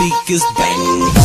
Speakers bang.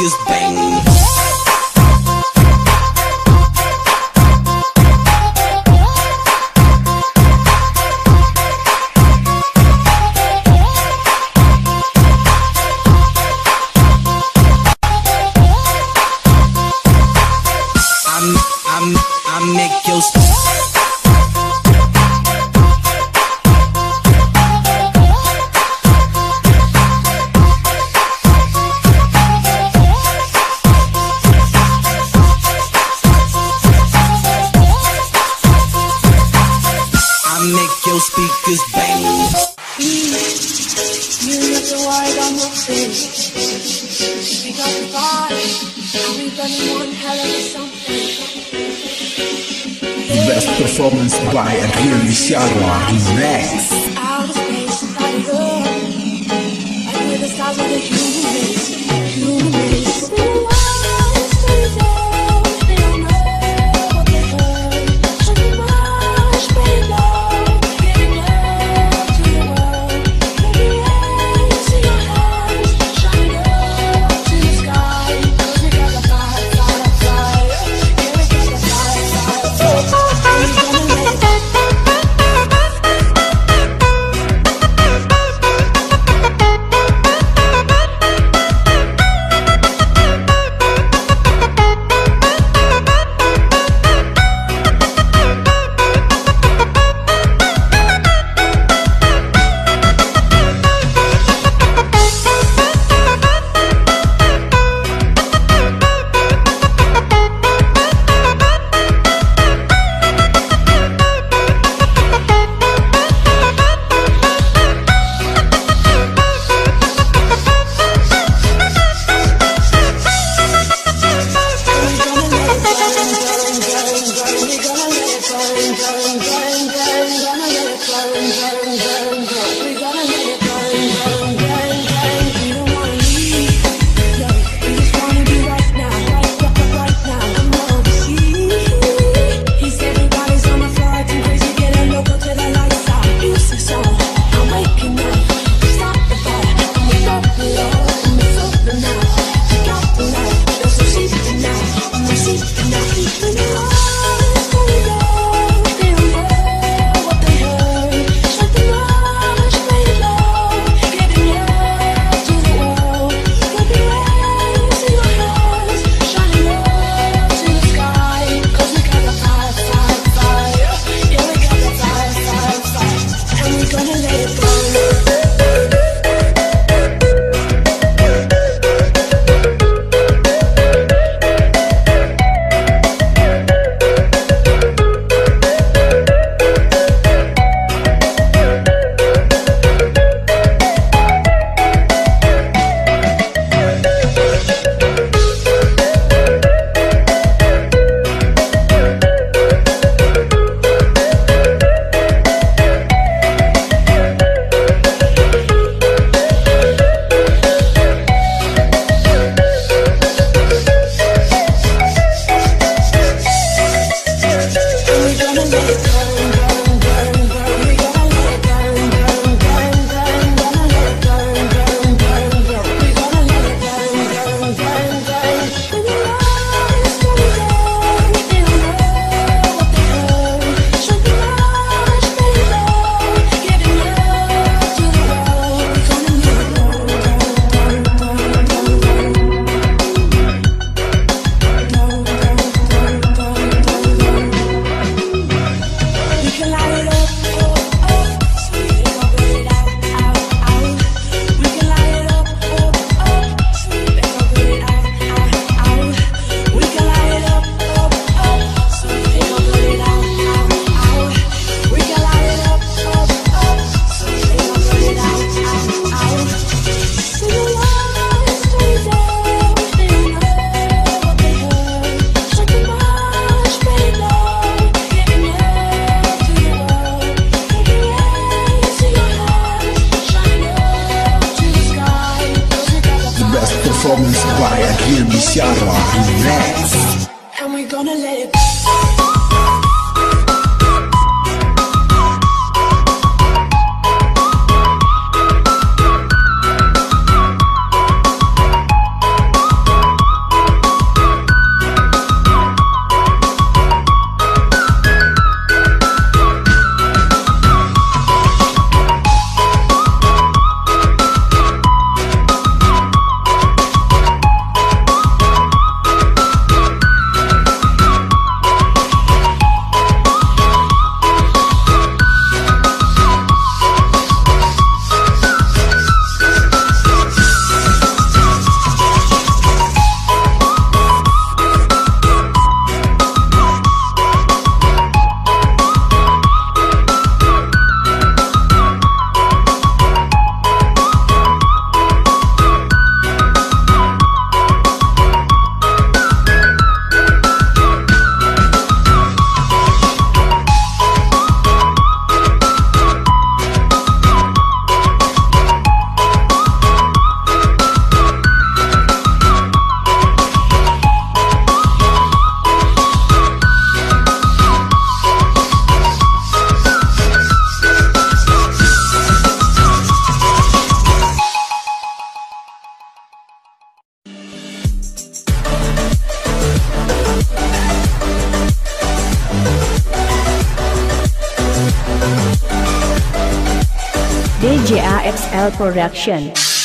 Your Siarwa DJAXL Production.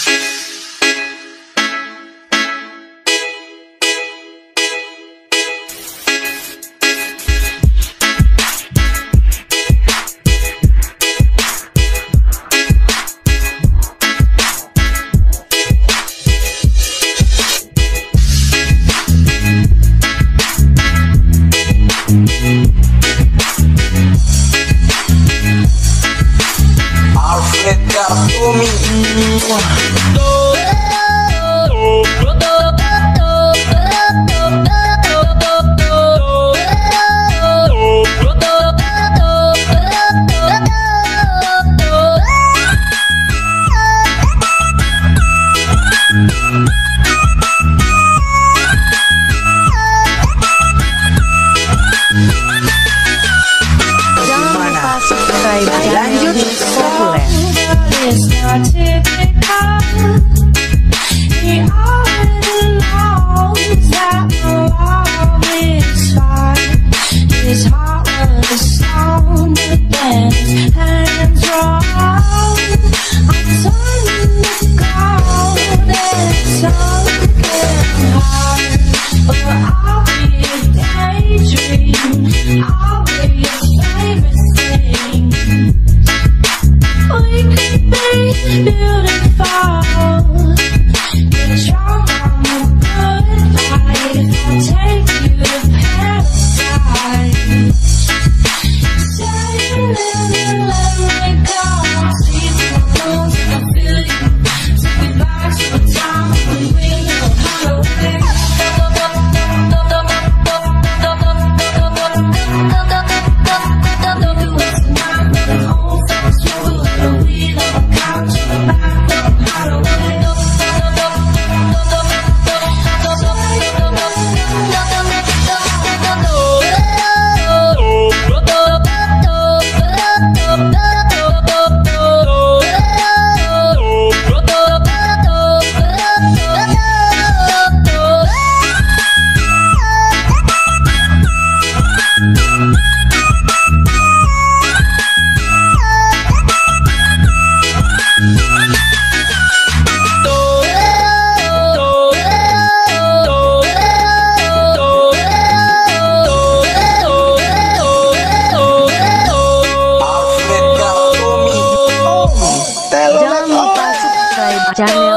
Ya me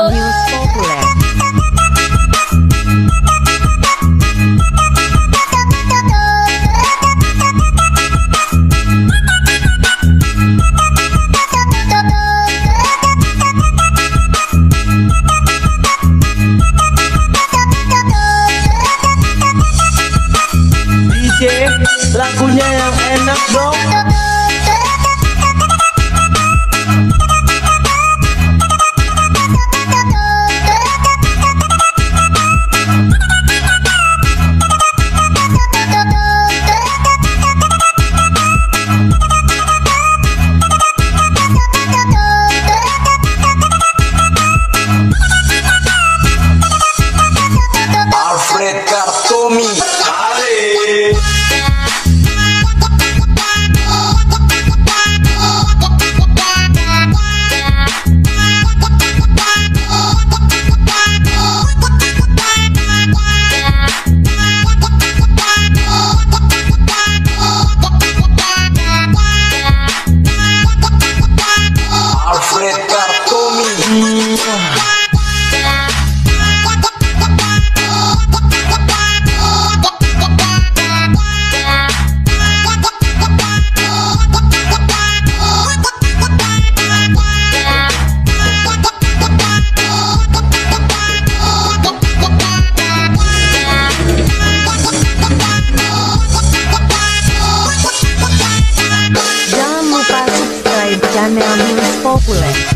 News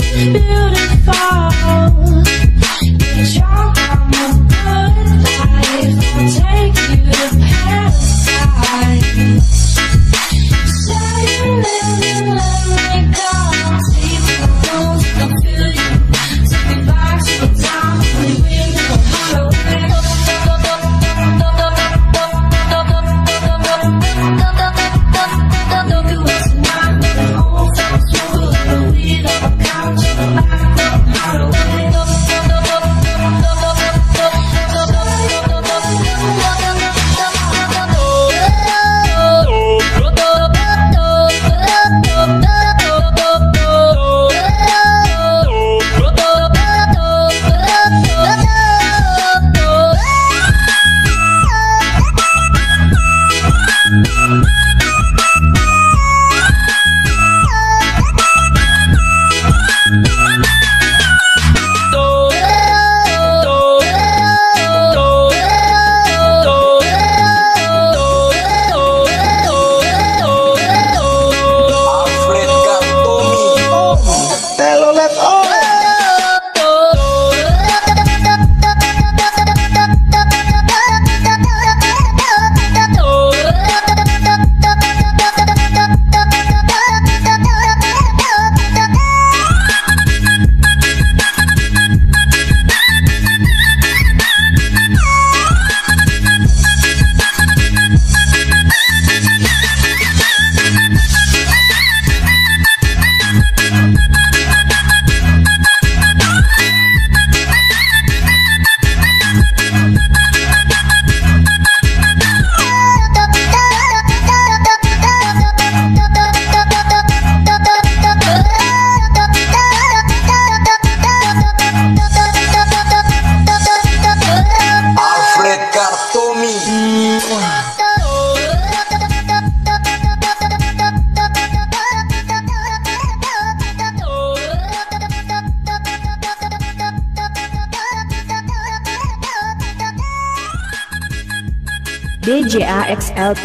beautiful.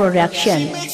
DJAXL Production.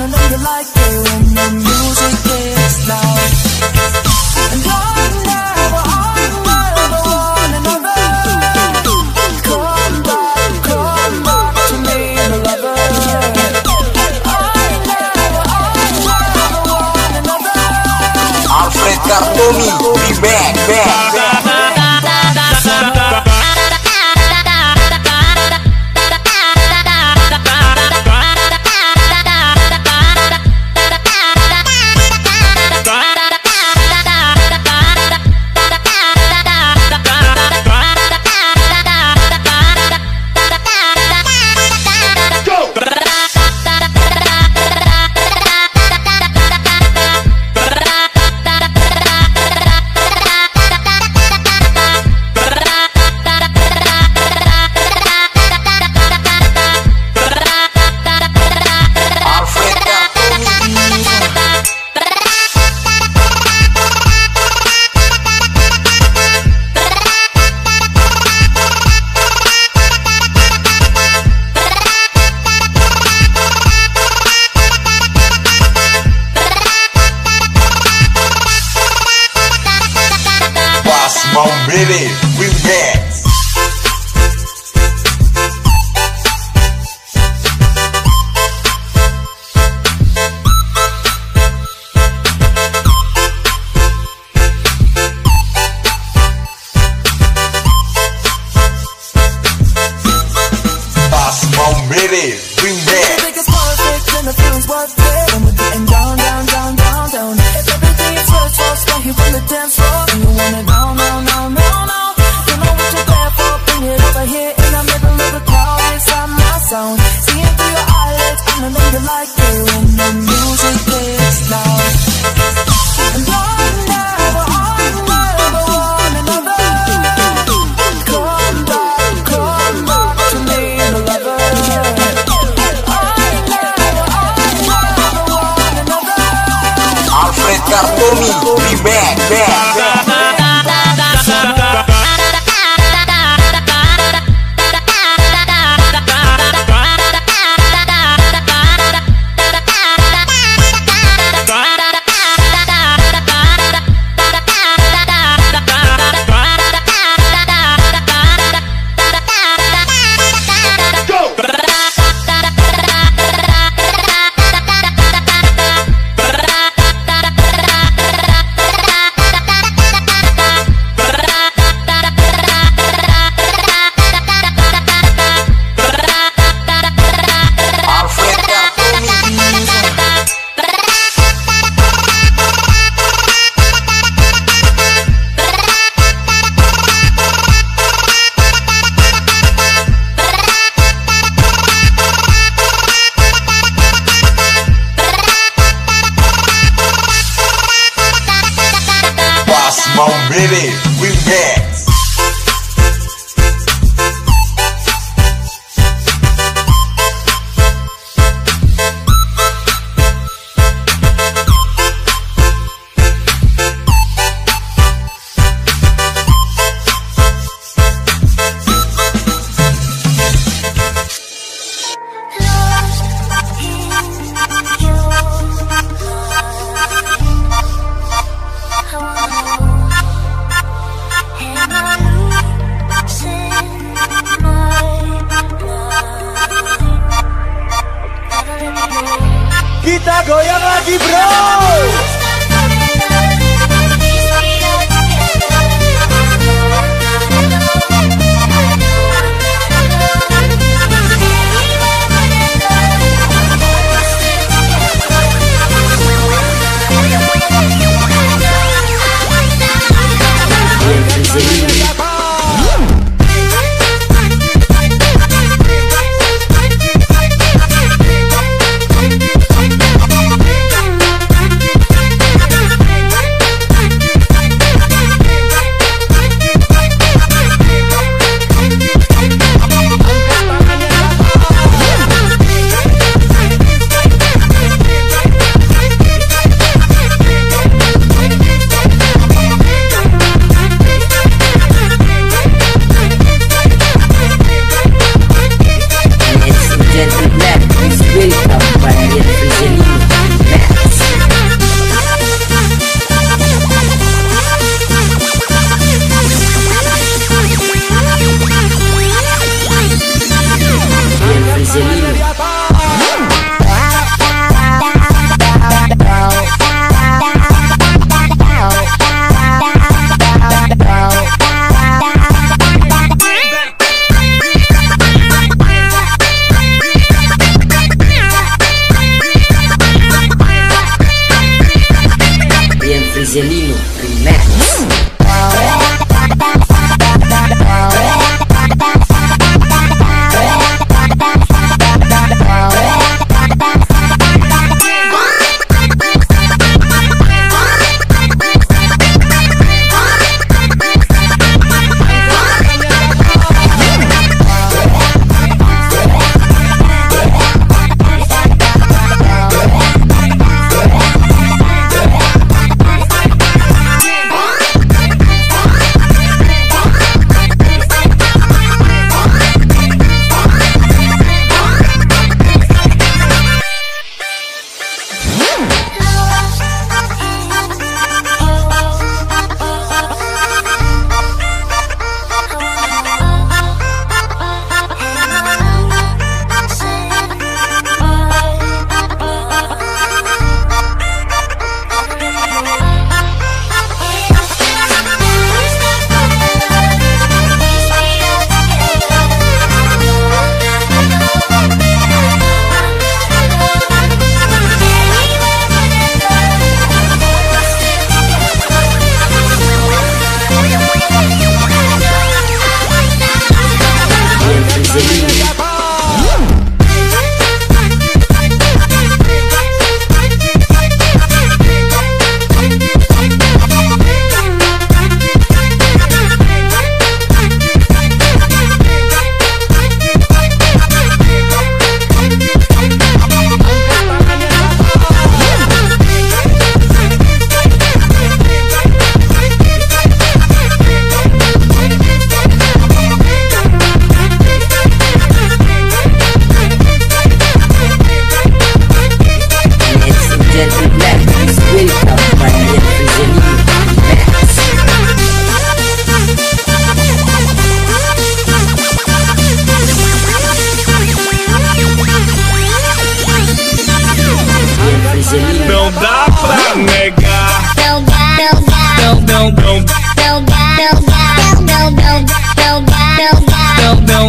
I know you like it when the music gets loud And I'm there, well, I'm there, the one and another Come back, come back to me, my lover I'm there, well, I'm there, the one and another Alfred Cartomi, be back, back, back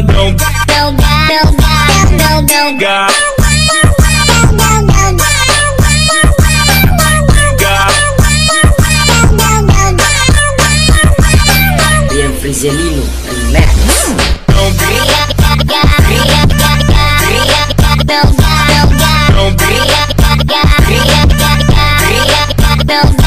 não não Frizelino, Don't